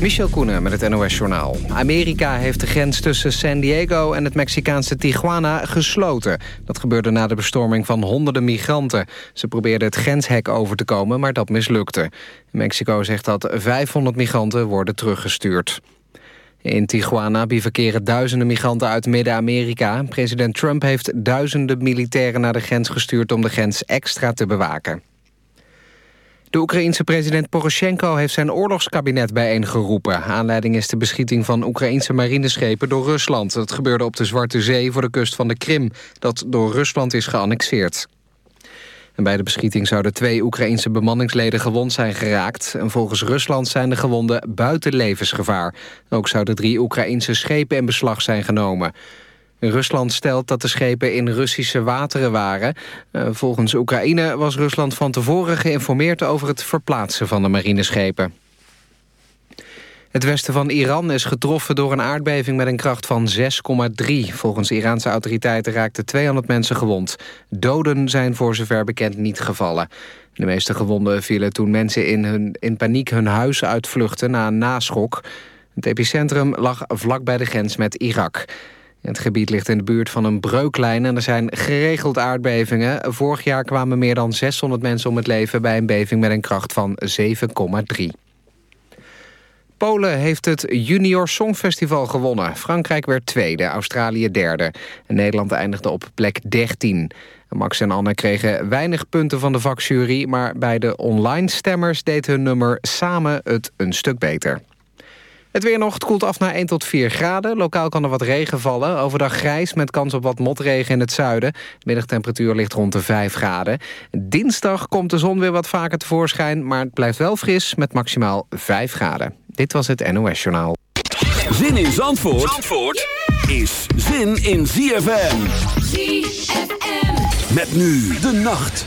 Michel Koenen met het NOS-journaal. Amerika heeft de grens tussen San Diego en het Mexicaanse Tijuana gesloten. Dat gebeurde na de bestorming van honderden migranten. Ze probeerden het grenshek over te komen, maar dat mislukte. Mexico zegt dat 500 migranten worden teruggestuurd. In Tijuana bivakeren duizenden migranten uit Midden-Amerika. President Trump heeft duizenden militairen naar de grens gestuurd... om de grens extra te bewaken. De Oekraïense president Poroshenko heeft zijn oorlogskabinet bijeengeroepen. Aanleiding is de beschieting van Oekraïense marineschepen door Rusland. Dat gebeurde op de Zwarte Zee voor de kust van de Krim... dat door Rusland is geannexeerd. En bij de beschieting zouden twee Oekraïense bemanningsleden gewond zijn geraakt. En volgens Rusland zijn de gewonden buiten levensgevaar. Ook zouden drie Oekraïense schepen in beslag zijn genomen. Rusland stelt dat de schepen in Russische wateren waren. Eh, volgens Oekraïne was Rusland van tevoren geïnformeerd... over het verplaatsen van de marineschepen. Het westen van Iran is getroffen door een aardbeving met een kracht van 6,3. Volgens Iraanse autoriteiten raakten 200 mensen gewond. Doden zijn voor zover bekend niet gevallen. De meeste gewonden vielen toen mensen in, hun, in paniek hun huis uitvluchten na een naschok. Het epicentrum lag vlak bij de grens met Irak. Het gebied ligt in de buurt van een breuklijn en er zijn geregeld aardbevingen. Vorig jaar kwamen meer dan 600 mensen om het leven bij een beving met een kracht van 7,3. Polen heeft het Junior Songfestival gewonnen. Frankrijk werd tweede, Australië derde. Nederland eindigde op plek 13. Max en Anne kregen weinig punten van de vakjury... maar bij de online stemmers deed hun nummer samen het een stuk beter. Het weer nog, het koelt af naar 1 tot 4 graden. Lokaal kan er wat regen vallen. Overdag grijs met kans op wat motregen in het zuiden. De middagtemperatuur ligt rond de 5 graden. Dinsdag komt de zon weer wat vaker tevoorschijn... maar het blijft wel fris met maximaal 5 graden. Dit was het NOS Journaal. Zin in Zandvoort, Zandvoort is zin in ZFM. ZFM. Met nu de nacht.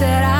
that I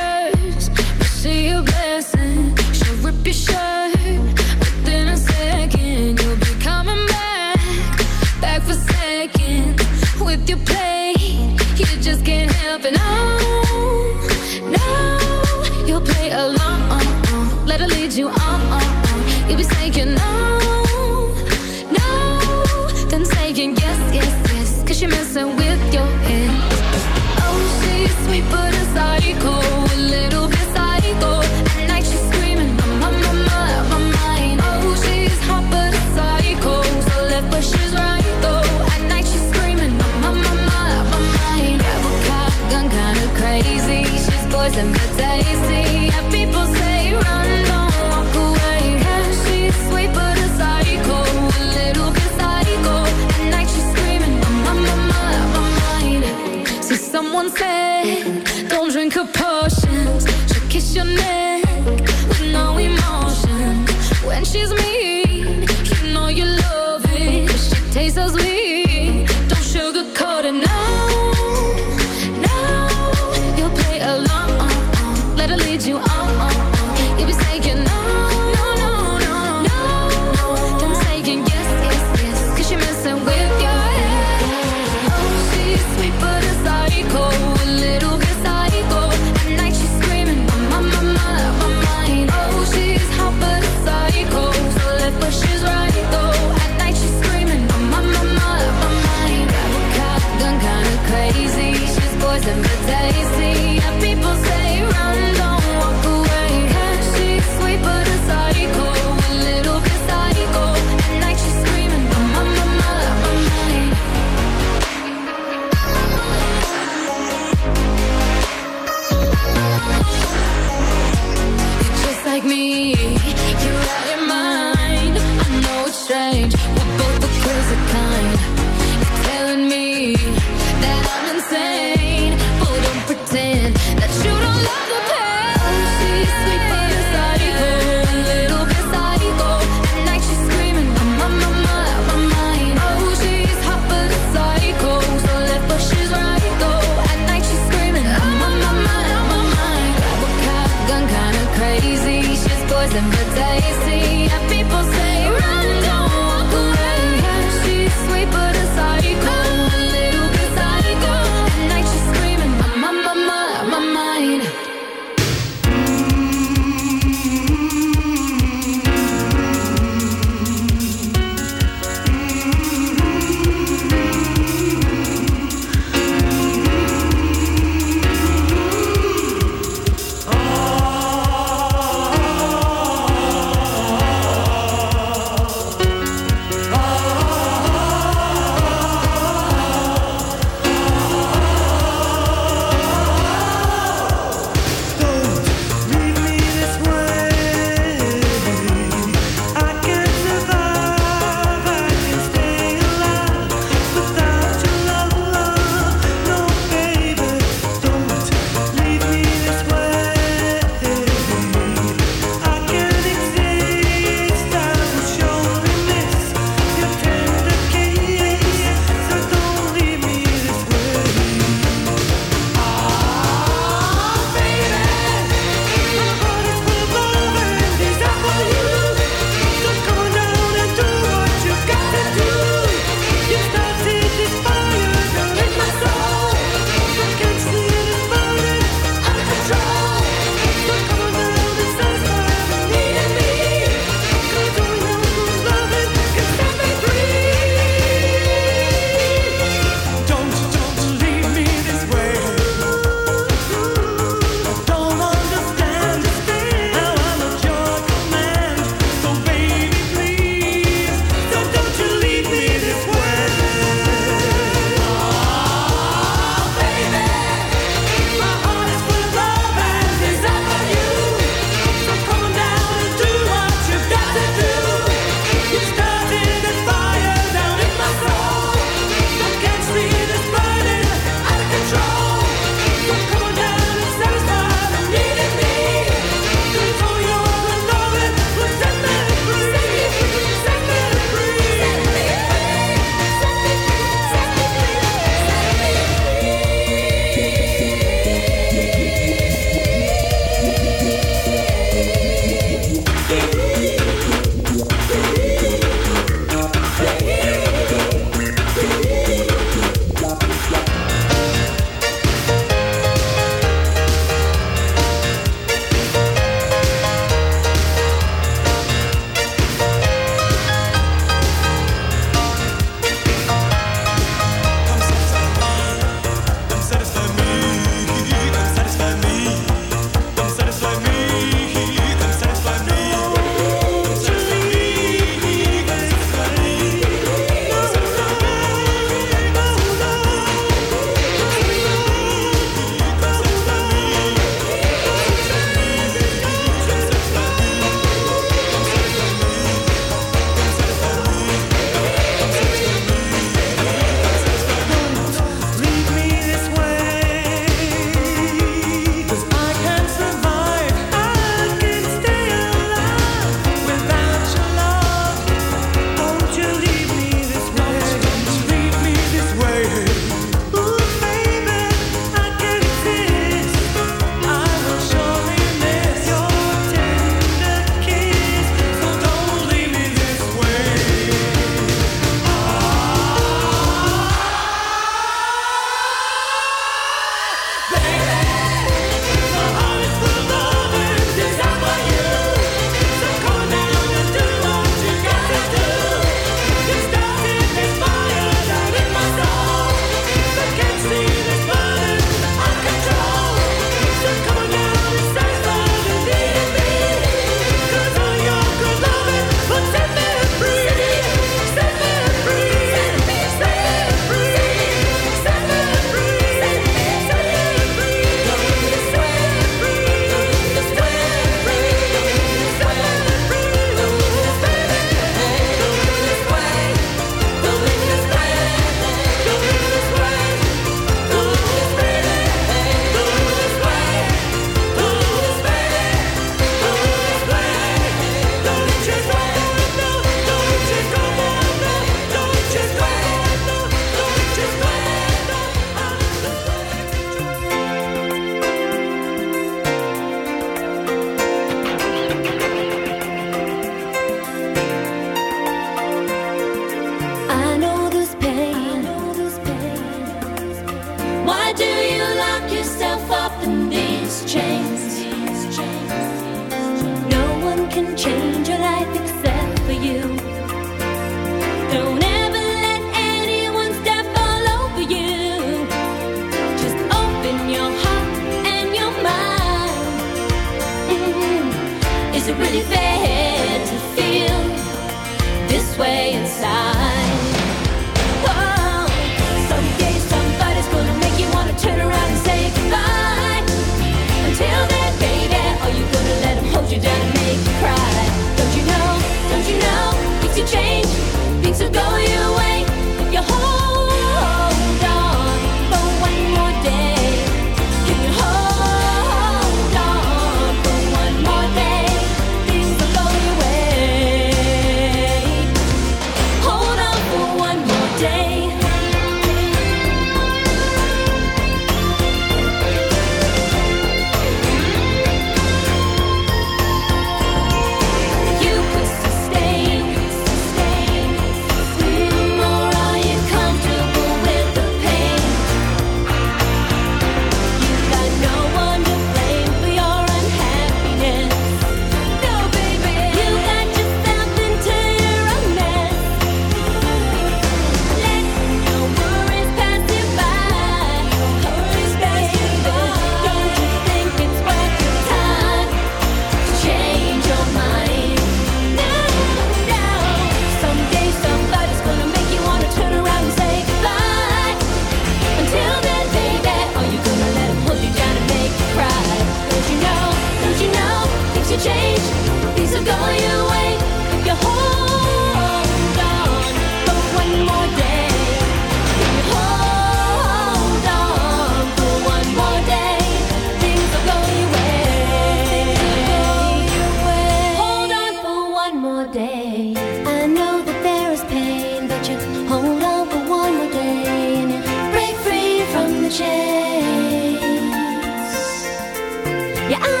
Yeah.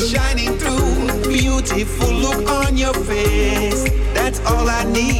shining through. Beautiful look on your face. That's all I need.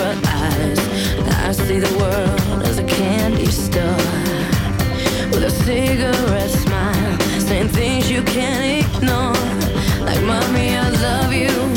I see the world as a candy store with a cigarette smile, saying things you can't ignore. Like, mommy, I love you.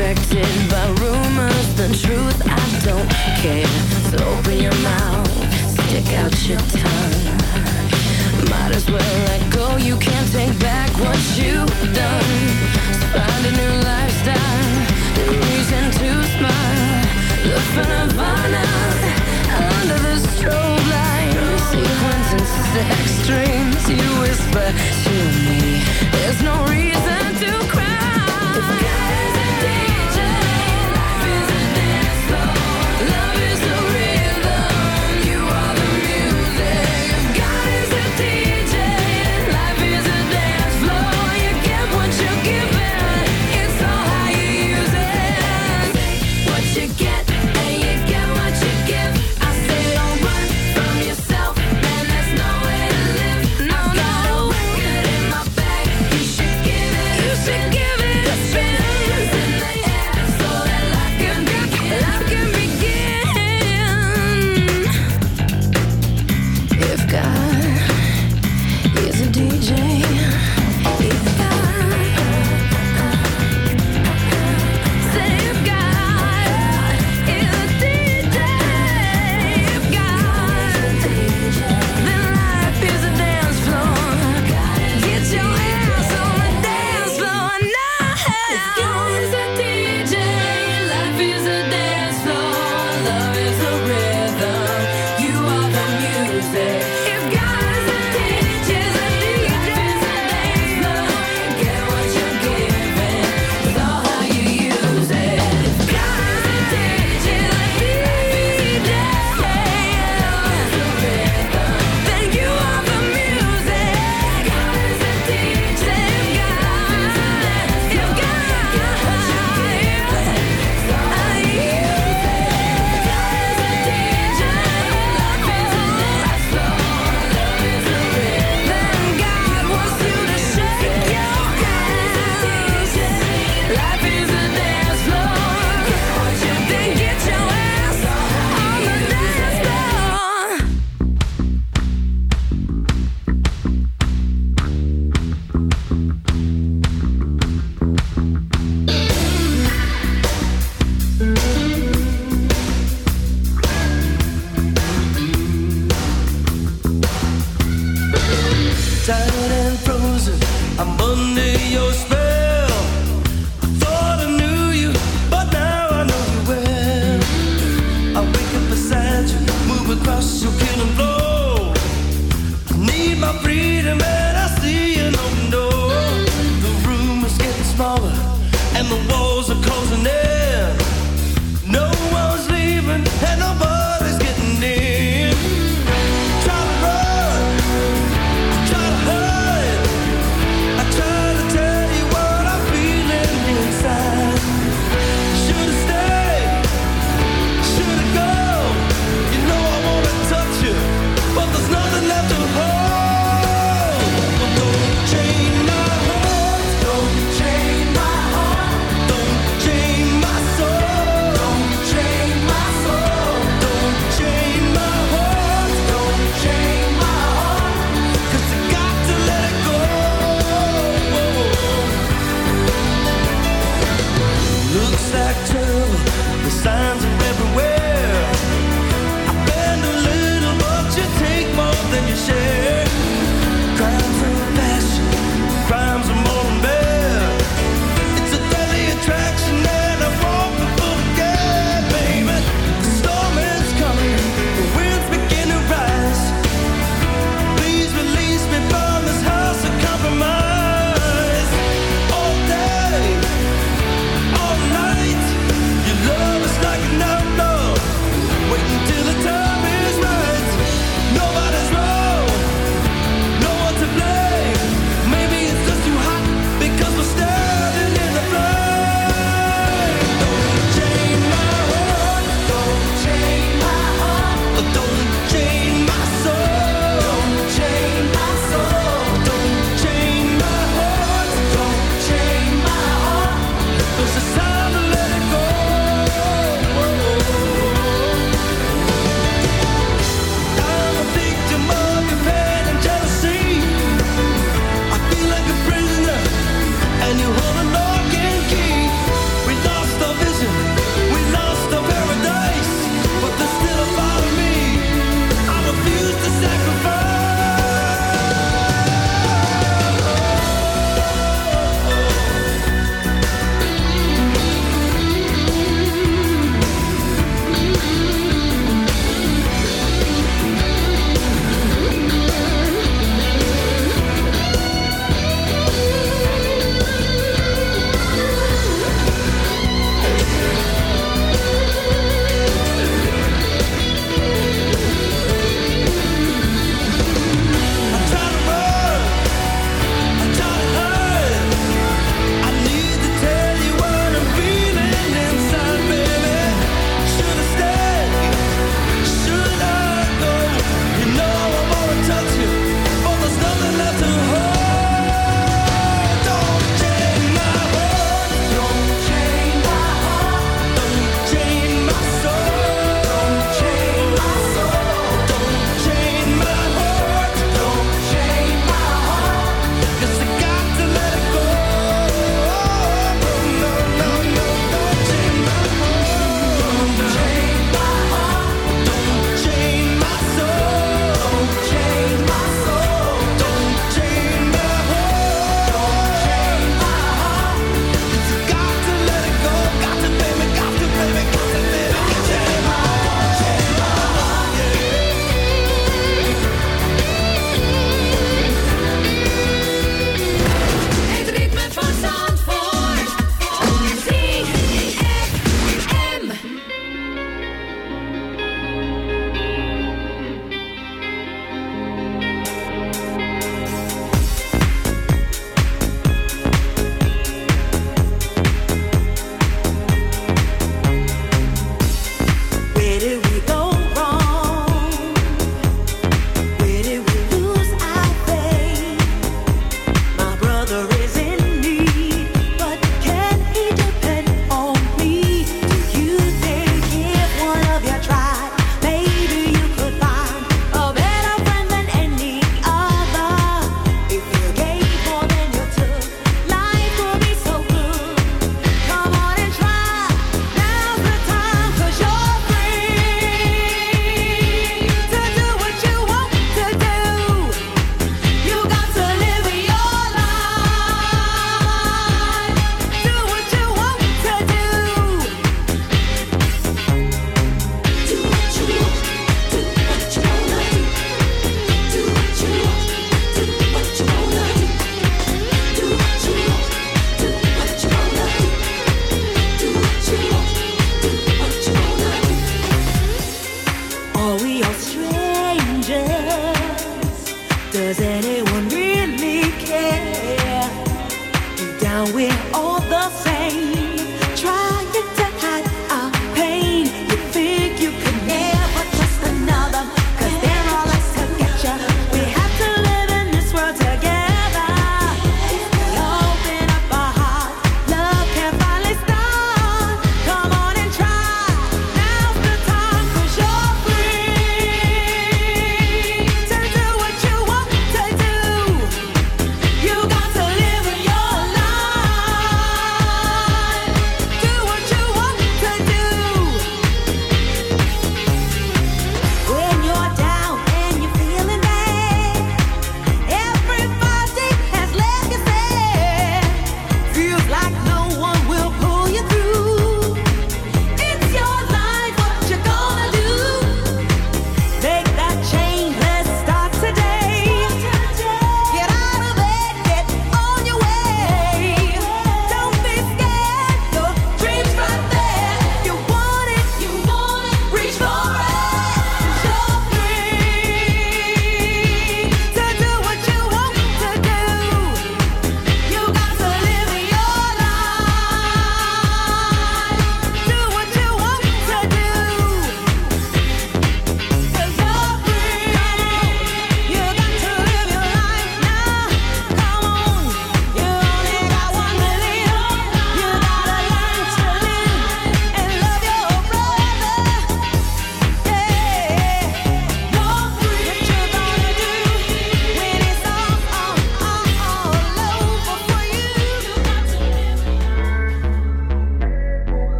Affected by rumors, the truth I don't care. So open your mouth, stick out your tongue. Might as well let go, you can't take back what you've done. So find a new lifestyle, new reason to smile. Look for nirvana under the strobe light. Sequence and sex dreams, you whisper to me. There's no reason to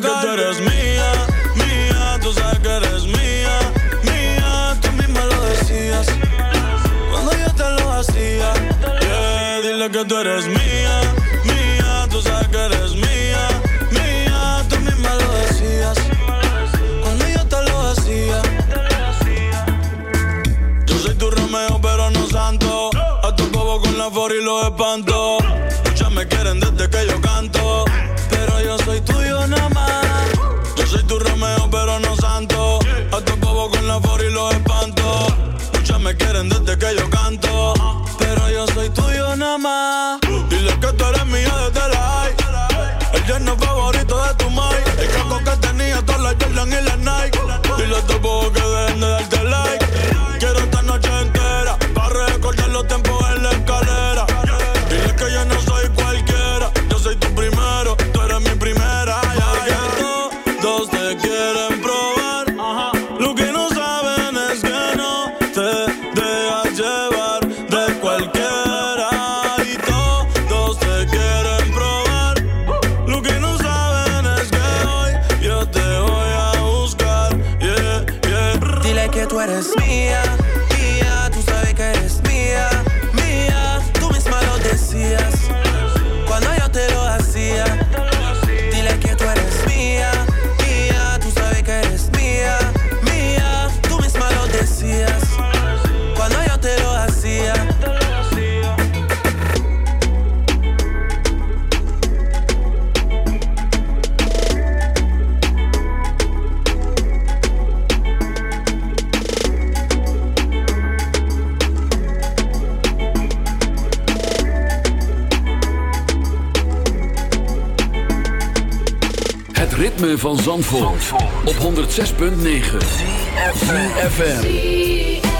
Tocar. que tú eres mía, mía. Tú sabes que eres mía, mía. Tú misma lo decías. Cuando yo te lo hacía. Yeah, dile que tú eres mía, mía. Tú sabes que eres mía, mía. Tú misma lo decías. Cuando yo te lo hacía. Yo soy tu Romeo, pero no santo. A tu bobo con la for y los espanto. Muchas me quieren desde que yo canto. Pero yo soy no santo. A tu bobo con la for y los espanto. Muchas me quieren desde que yo canto. Pero yo soy tuyo nada más. Dile que tú eres mía desde la high. El yerno favorito de Zandvoort, op 106.9 FM.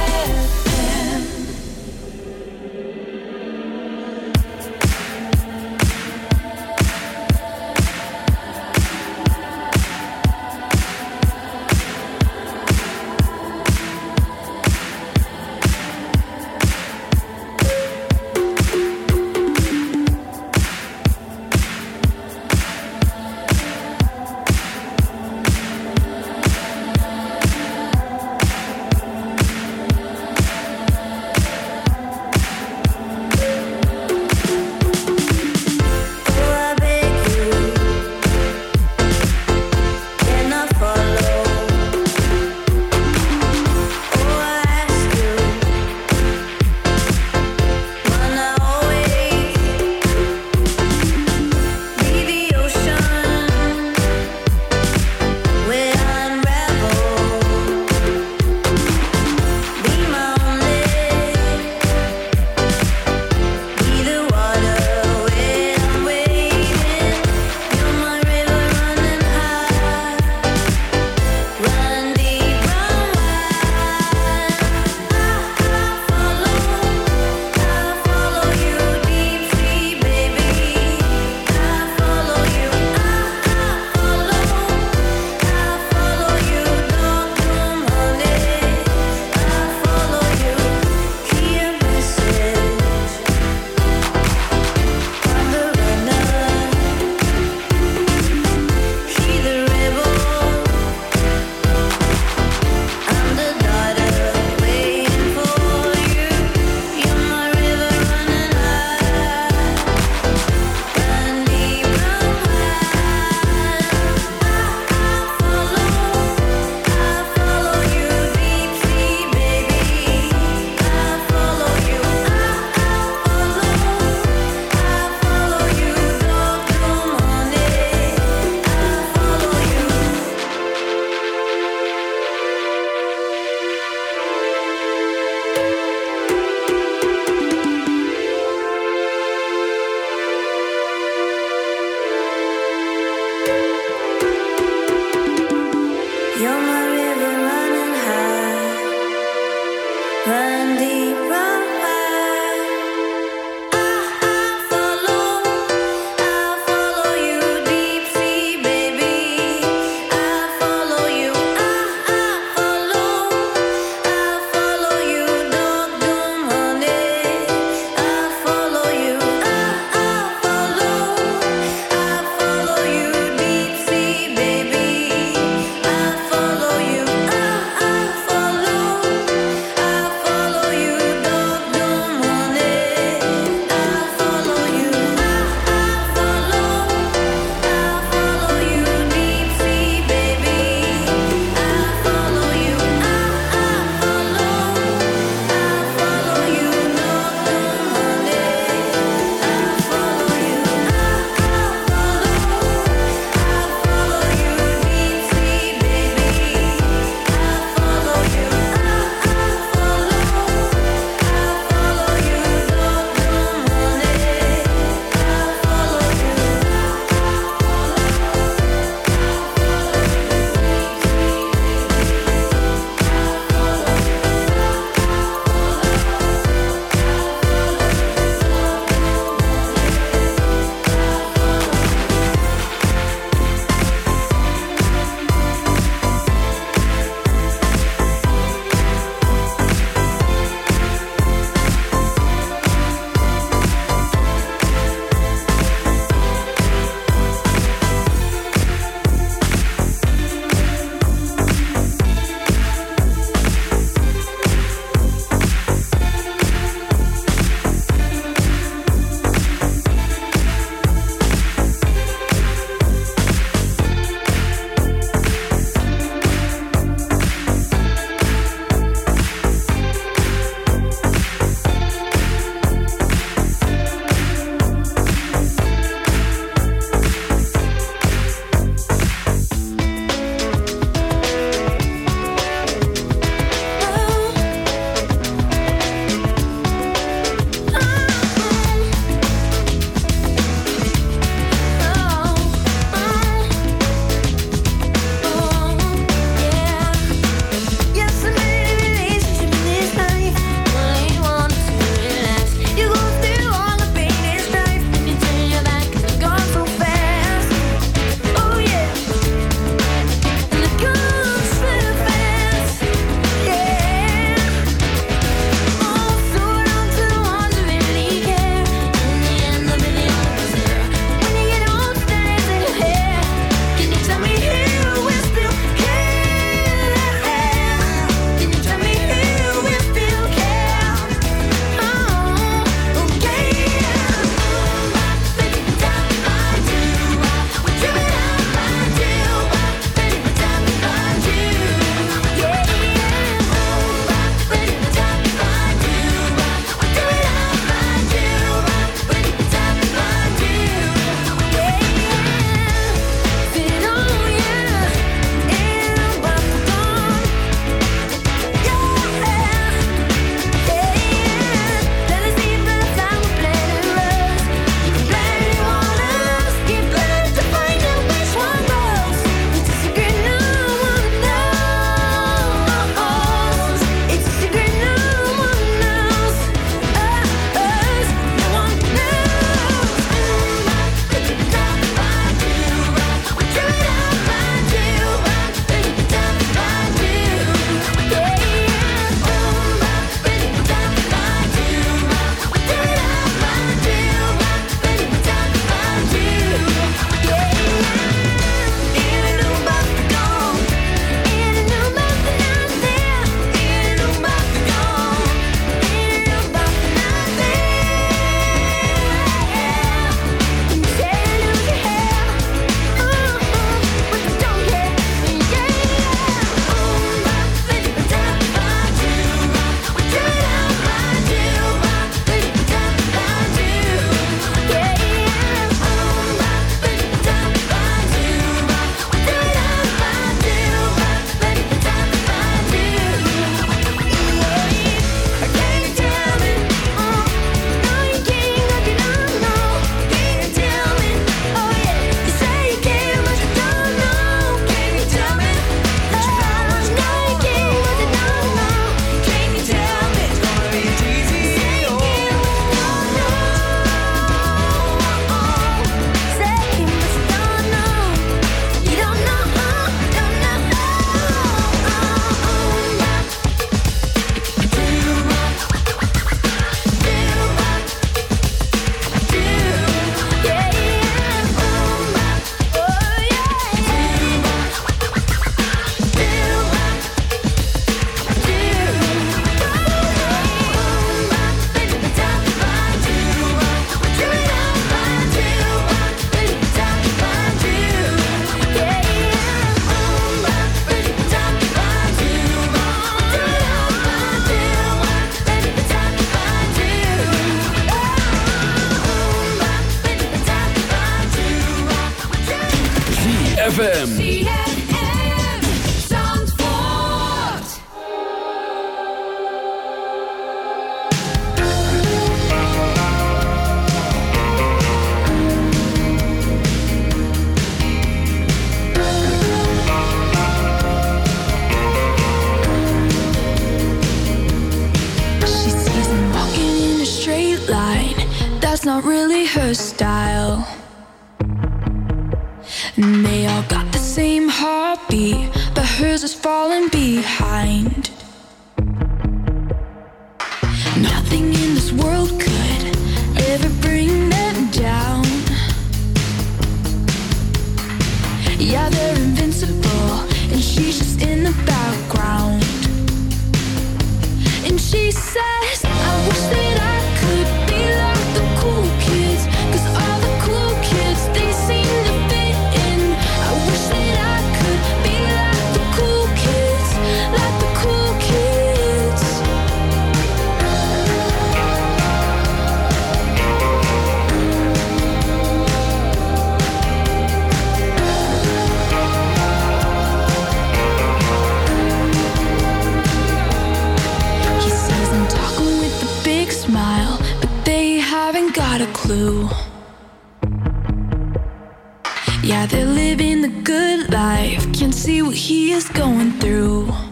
in the good life, can't see what he is going through.